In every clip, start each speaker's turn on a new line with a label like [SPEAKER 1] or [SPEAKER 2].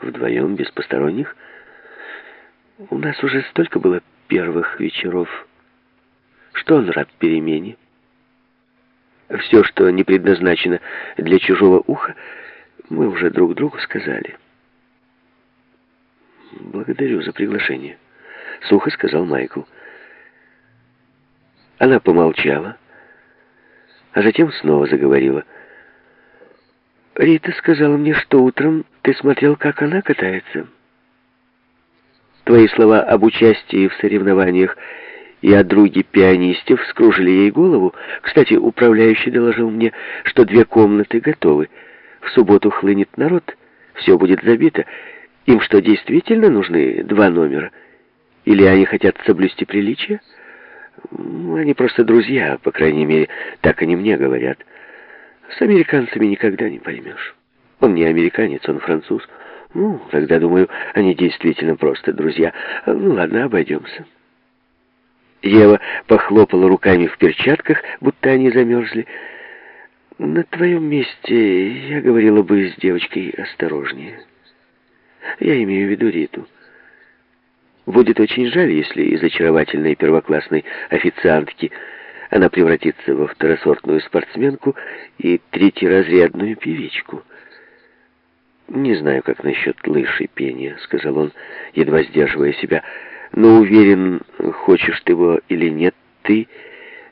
[SPEAKER 1] вдвоем, без посторонних. У нас уже столько было первых вечеров, что он рад перемене. Все, что не предназначено для чужого уха, мы уже друг другу сказали. «Благодарю за приглашение», — сухо сказал Майкл. Она помолчала, а затем снова заговорила. «Рита сказала мне, что утром ты смотрел, как она катается. Твои слова об участии в соревнованиях и о друге пианисте вскружили ей голову. Кстати, управляющий доложил мне, что две комнаты готовы. В субботу хлынет народ, все будет забито. Им что, действительно нужны два номера? Или они хотят соблюсти приличие? Они просто друзья, по крайней мере, так они мне говорят. С американцами никогда не поймешь. Он не американец, он француз. Ну, тогда, думаю, они действительно просто друзья. Ну, ладно, обойдемся. Ева похлопала руками в перчатках, будто они замерзли. На твоем месте я говорила бы с девочкой осторожнее. Я имею в виду Риту. Будет очень жаль, если из очаровательной первоклассной официантки она превратится во второсортную спортсменку и третьеразрядную певичку. «Не знаю, как насчет лыж и пения», — сказал он, едва сдерживая себя, «но уверен, хочешь ты его или нет, ты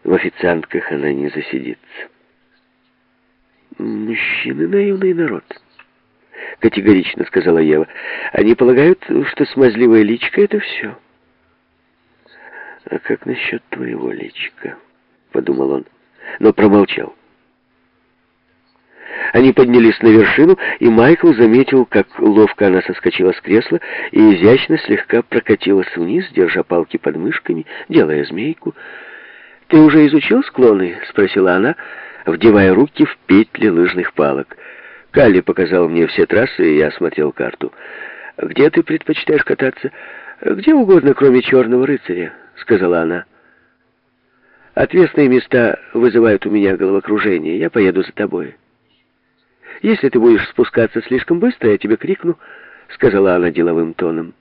[SPEAKER 1] в официантках она не засидится». «Мужчины — наивный народ», — категорично сказала Ева. «Они полагают, что смазливая личка — это все». «А как насчет твоего личика?» — подумал он, но промолчал. Они поднялись на вершину, и Майкл заметил, как ловко она соскочила с кресла и изящно слегка прокатилась вниз, держа палки под мышками, делая змейку. «Ты уже изучил склоны?» — спросила она, вдевая руки в петли лыжных палок. Калли показал мне все трассы, и я осмотрел карту. «Где ты предпочитаешь кататься?» «Где угодно, кроме Черного рыцаря», — сказала она. «Отвесные места вызывают у меня головокружение. Я поеду за тобой». «Если ты будешь спускаться слишком быстро, я тебе крикну», — сказала она деловым тоном.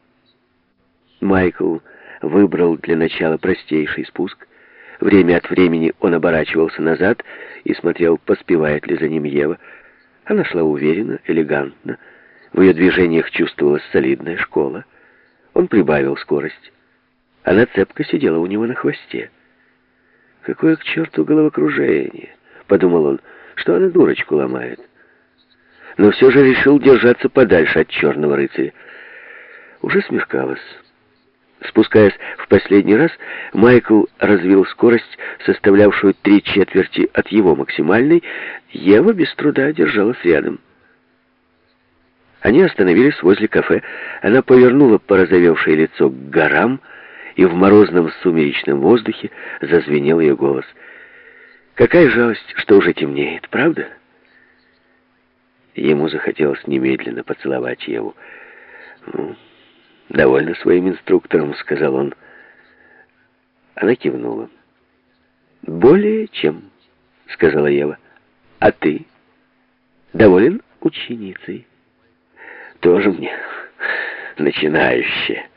[SPEAKER 1] Майкл выбрал для начала простейший спуск. Время от времени он оборачивался назад и смотрел, поспевает ли за ним Ева. Она шла уверенно, элегантно. В ее движениях чувствовалась солидная школа. Он прибавил скорость. Она цепко сидела у него на хвосте. «Какое к черту головокружение!» — подумал он, — что она дурочку ломает. Но все же решил держаться подальше от черного рыцаря. Уже смеркалось. Спускаясь в последний раз, Майкл развил скорость, составлявшую три четверти от его максимальной. Ева без труда держалась рядом. Они остановились возле кафе. Она повернула порозовевшее лицо к горам, и в морозном сумеречном воздухе зазвенел ее голос. «Какая жалость, что уже темнеет, правда?» Ему захотелось немедленно поцеловать Еву. «Ну, «Довольно своим инструктором», — сказал он. Она кивнула. «Более чем», — сказала Ева. «А ты? Доволен ученицей?» «Тоже мне начинающая».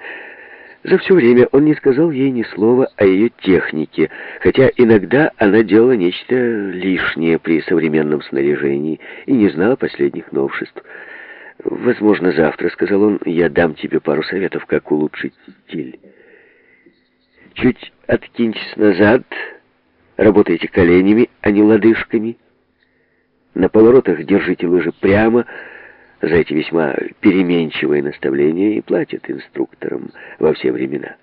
[SPEAKER 1] За все время он не сказал ей ни слова о ее технике, хотя иногда она делала нечто лишнее при современном снаряжении и не знала последних новшеств. «Возможно, завтра», — сказал он, — «я дам тебе пару советов, как улучшить стиль. Чуть откиньтесь назад, работайте коленями, а не лодыжками. На поворотах держите лыжи прямо». За эти весьма переменчивые наставления и платят инструкторам во все времена.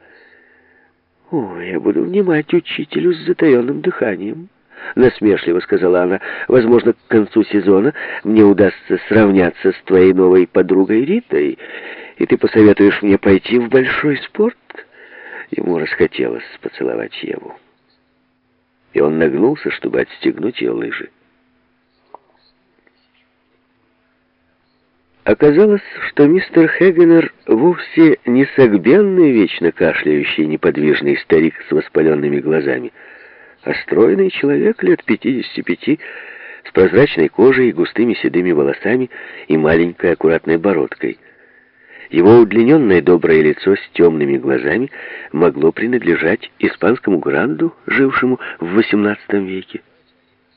[SPEAKER 1] «О, я буду внимать учителю с затаенным дыханием», — насмешливо сказала она. «Возможно, к концу сезона мне удастся сравняться с твоей новой подругой Ритой, и ты посоветуешь мне пойти в большой спорт?» Ему расхотелось поцеловать Еву. И он нагнулся, чтобы отстегнуть ее лыжи. Оказалось, что мистер Хегенер вовсе не согбенный, вечно кашляющий неподвижный старик с воспаленными глазами, а стройный человек лет 55 с прозрачной кожей, густыми седыми волосами и маленькой аккуратной бородкой. Его удлиненное доброе лицо с темными глазами могло принадлежать испанскому гранду, жившему в XVIII веке.